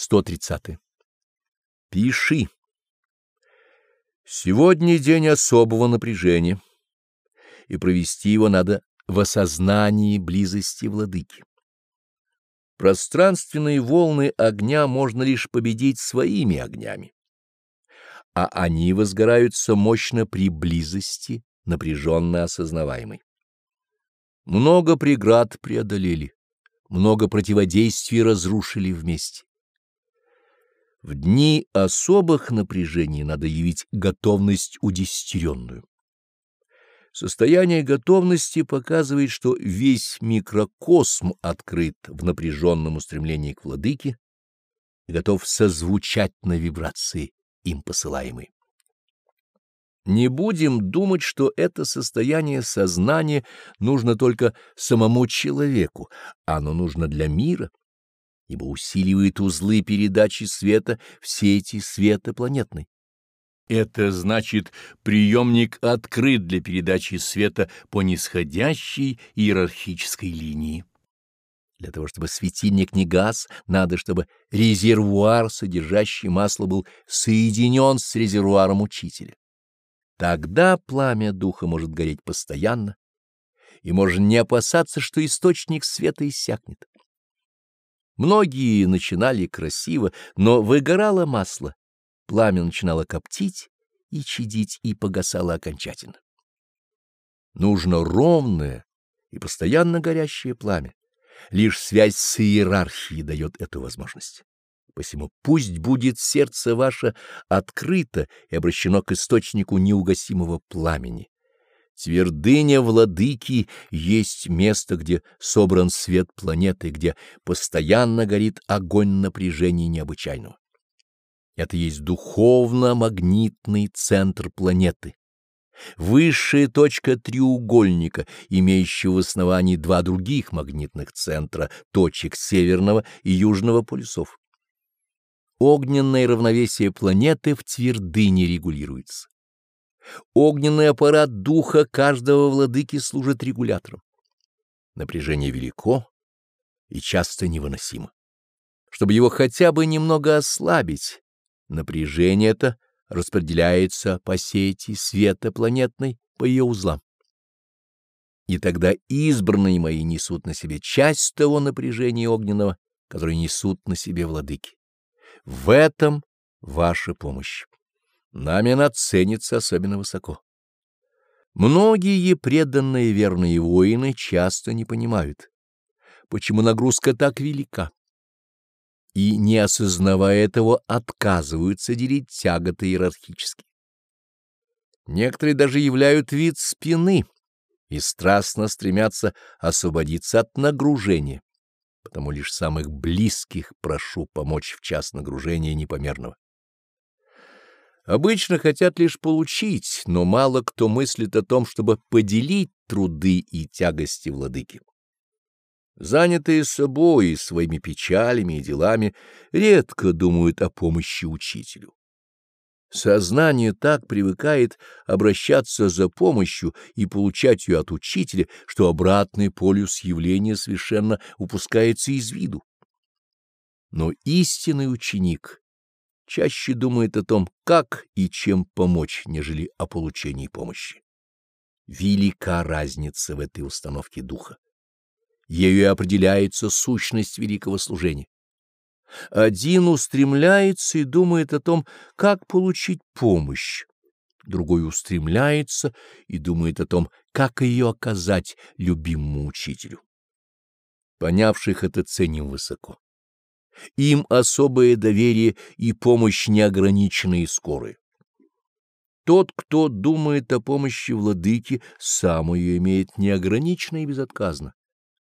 130. Пиши. Сегодня день особого напряжения, и провести его надо в осознании близости владыки. Пространственные волны огня можно лишь победить своими огнями, а они возгораются мощно при близости, напряженно осознаваемой. Много преград преодолели, много противодействий разрушили вместе. В дни особых напряжений надо явить готовность удесятеренную. Состояние готовности показывает, что весь микрокосм открыт в напряженном устремлении к владыке и готов созвучать на вибрации им посылаемой. Не будем думать, что это состояние сознания нужно только самому человеку, оно нужно для мира, ибо усиливает узлы передачи света в сети света планетной. Это значит, приемник открыт для передачи света по нисходящей иерархической линии. Для того, чтобы светильник не гас, надо, чтобы резервуар, содержащий масло, был соединен с резервуаром учителя. Тогда пламя духа может гореть постоянно, и можно не опасаться, что источник света иссякнет. Многие начинали красиво, но выгорало масло, пламя начинало коптить и чадить, и погасало окончательно. Нужно ровное и постоянно горящее пламя. Лишь связь с иерархией дает эту возможность. Посему пусть будет сердце ваше открыто и обращено к источнику неугасимого пламени. Твердыня владыки есть место, где собран свет планеты, где постоянно горит огонь напряжения необычайного. Это есть духовно-магнитный центр планеты, высшая точка треугольника, имеющего в основании два других магнитных центра, точек северного и южного полюсов огненное равновесие планеты в твердыне регулируется. Огненный аппарат духа каждого владыки служит регулятором. Напряжение велико и часто невыносимо. Чтобы его хотя бы немного ослабить, напряжение это распределяется по сети света планетной по ее узлам. И тогда избранные мои несут на себе часть того напряжения огненного, которое несут на себе владыки. В этом ваша помощь. Нами она ценится особенно высоко. Многие преданные верные воины часто не понимают, почему нагрузка так велика, и, не осознавая этого, отказываются делить тяготы иерархически. Некоторые даже являют вид спины и страстно стремятся освободиться от нагружения потому лишь самых близких прошу помочь в час нагружения непомерного. Обычно хотят лишь получить, но мало кто мыслит о том, чтобы поделить труды и тягости владыки. Занятые собой и своими печалями и делами, редко думают о помощи учителю. Сознание так привыкает обращаться за помощью и получать ее от учителя, что обратный полюс явления совершенно упускается из виду. Но истинный ученик чаще думает о том, как и чем помочь, нежели о получении помощи. Велика разница в этой установке духа. Ею и определяется сущность великого служения. Один устремляется и думает о том, как получить помощь. Другой устремляется и думает о том, как ее оказать любимому учителю. Понявших это ценим высоко. Им особое доверие и помощь неограниченные и скорые. Тот, кто думает о помощи владыки, сам ее имеет неограниченно и безотказно.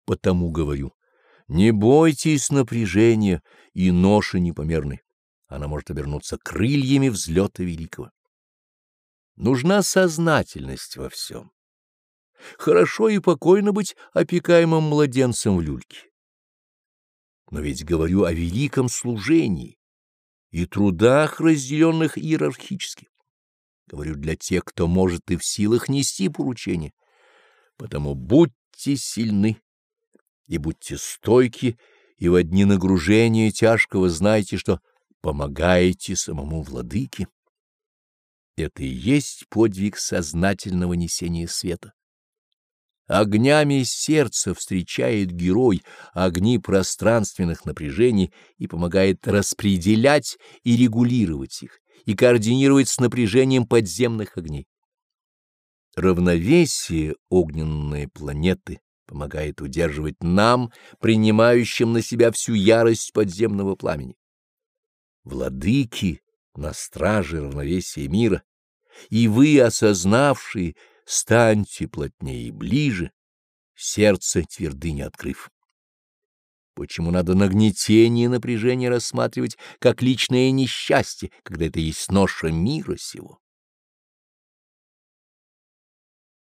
Потому говорю, не бойтесь напряжения и ноши непомерной. Она может обернуться крыльями взлета великого. Нужна сознательность во всем. Хорошо и покойно быть опекаемым младенцем в люльке. Но ведь говорю о великом служении и трудах, разделенных иерархически. Говорю для тех, кто может и в силах нести поручение. Потому будьте сильны и будьте стойки, и в дни нагружения тяжкого знайте, что помогаете самому владыке. Это и есть подвиг сознательного несения света. Огнями сердца встречает герой огни пространственных напряжений и помогает распределять и регулировать их, и координировать с напряжением подземных огней. Равновесие огненной планеты помогает удерживать нам, принимающим на себя всю ярость подземного пламени. Владыки на страже равновесия мира, и вы, осознавшие, станьте плотнее и ближе, сердце твердыни открыв. Почему надо нагнетение и напряжение рассматривать как личное несчастье, когда это есть ноша мира сего?